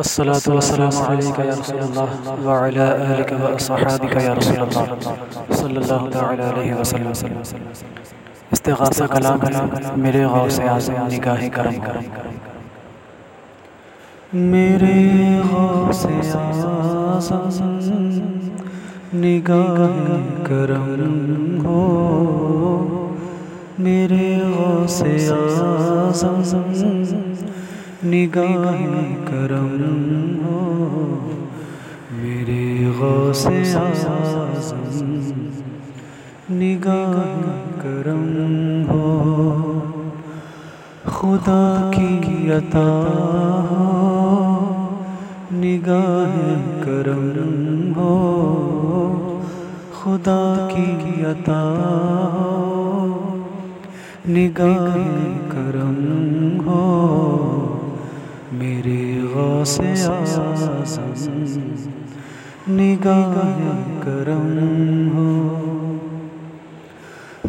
अस्सलातु वस्सलामु अलैका या रसूलल्लाह व अला आलिका व असहाबिका या रसूलल्लाह सल्लल्लाहु तआला अलैहि वसल्लम इस्तिगासा कलाम है मेरे गौस आज़म निगाह करम मेरे गौस आज़म निगाह करम हो मेरे गौस आज़म निगाह करम हो, मेरे गौसे आज़म, निगाह करम हो, खुदा की अता हो, निगाह करम हो, खुदा की अता हो, निगाह करम आज़म निगाह करम हो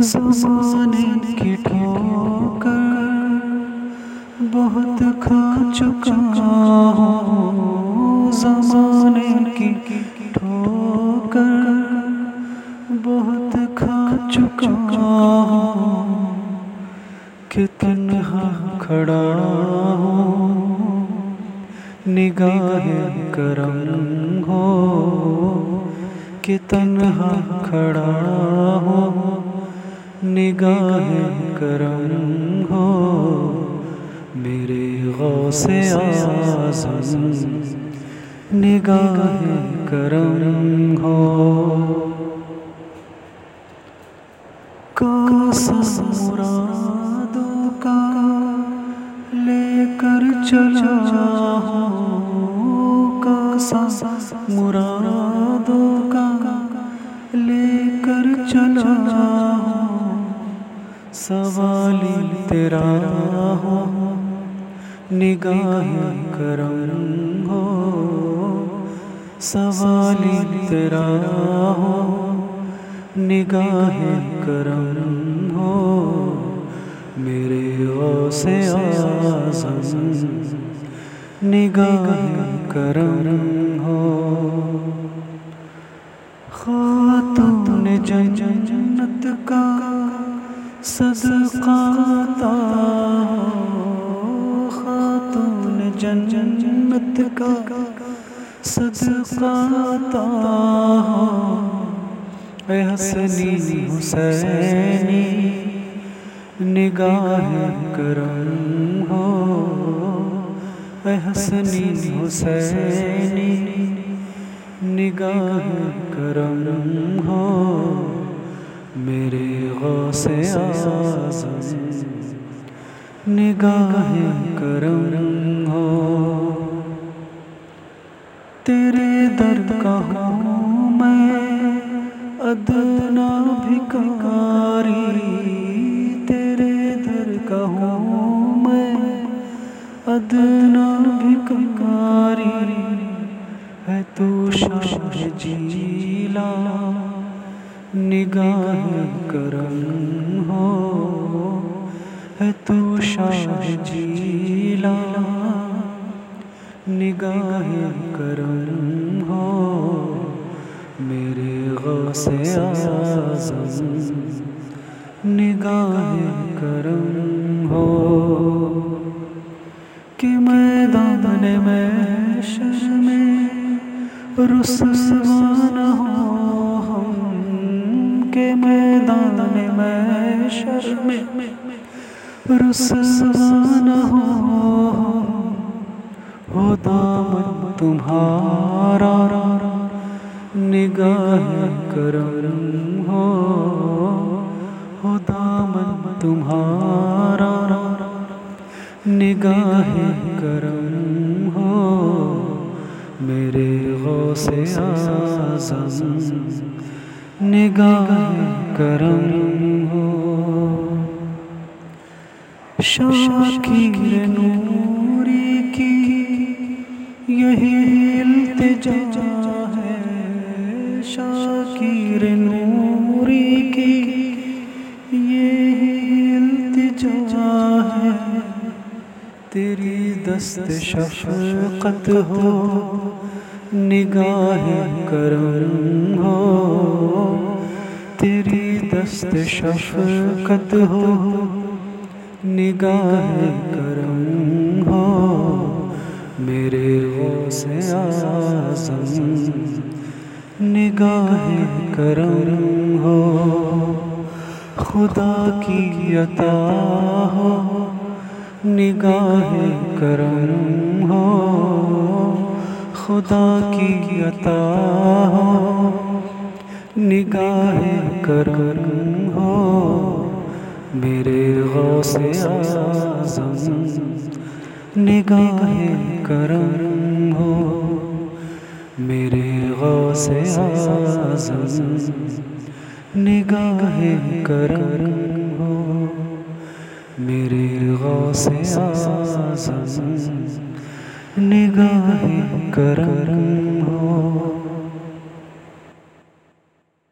ज़माने की ठोकर बहुत खा चुका ज़माने की ठोकर बहुत खा चुका कितना खड़ा करम हो, कि तन्हा खड़ा हो, निगाह करम हो, मेरे गौसे आज़म निगाह करम हो। मुरादों का लेकर चला कासा मुरादों का लेकर चला सवाली तेरा हो निगाह करम हो। सवाली तेरा हो निगाह करम हो। मेरे गौसे आज़म, निगाह करम हो। खातून जन्नत का सदकाता खातून जन्नत का सदकाता हसनी हुसैनी, निगाह करम हो। हसनी हुसैनी, निगाह करम हो मेरे गौसे आज़म। निगाह करम हो तेरे दर्द का हूँ मैं, अदना भिकारी तेरे दर का हूँ अदना भिकारी है तू शाह जीला। निगाह करम हो है तू शाह जीला। निगाह करम हो मेरे गौसे आज़म। निगाह करम हो मैदान में रुसवान हो हम के मैदान में शर में रुसवान हो हो दामन तुम्हारा निगाह करम हो हो दामन तुम्हारा निगाह करम गौसे आज़म, निगाह करम हो। शाकिर नूरी की यही इल्तिजा है। शाकिर नूरी की यही इल्तिजा है। तेरी दस्त शफकत हो निगाह करम हो, तेरी दस्त शफकत हो, निगाह करम हो, मेरे से आज़म, निगाह करम हो, खुदा की अता हो, निगाह करम हो। खुदा की अता हो, निगाह करम हो, मेरे गौसे निगाह करम हो, मेरे गौसे निगाह करम हो, मेरे गौसे आज़म। निगाह कर। हो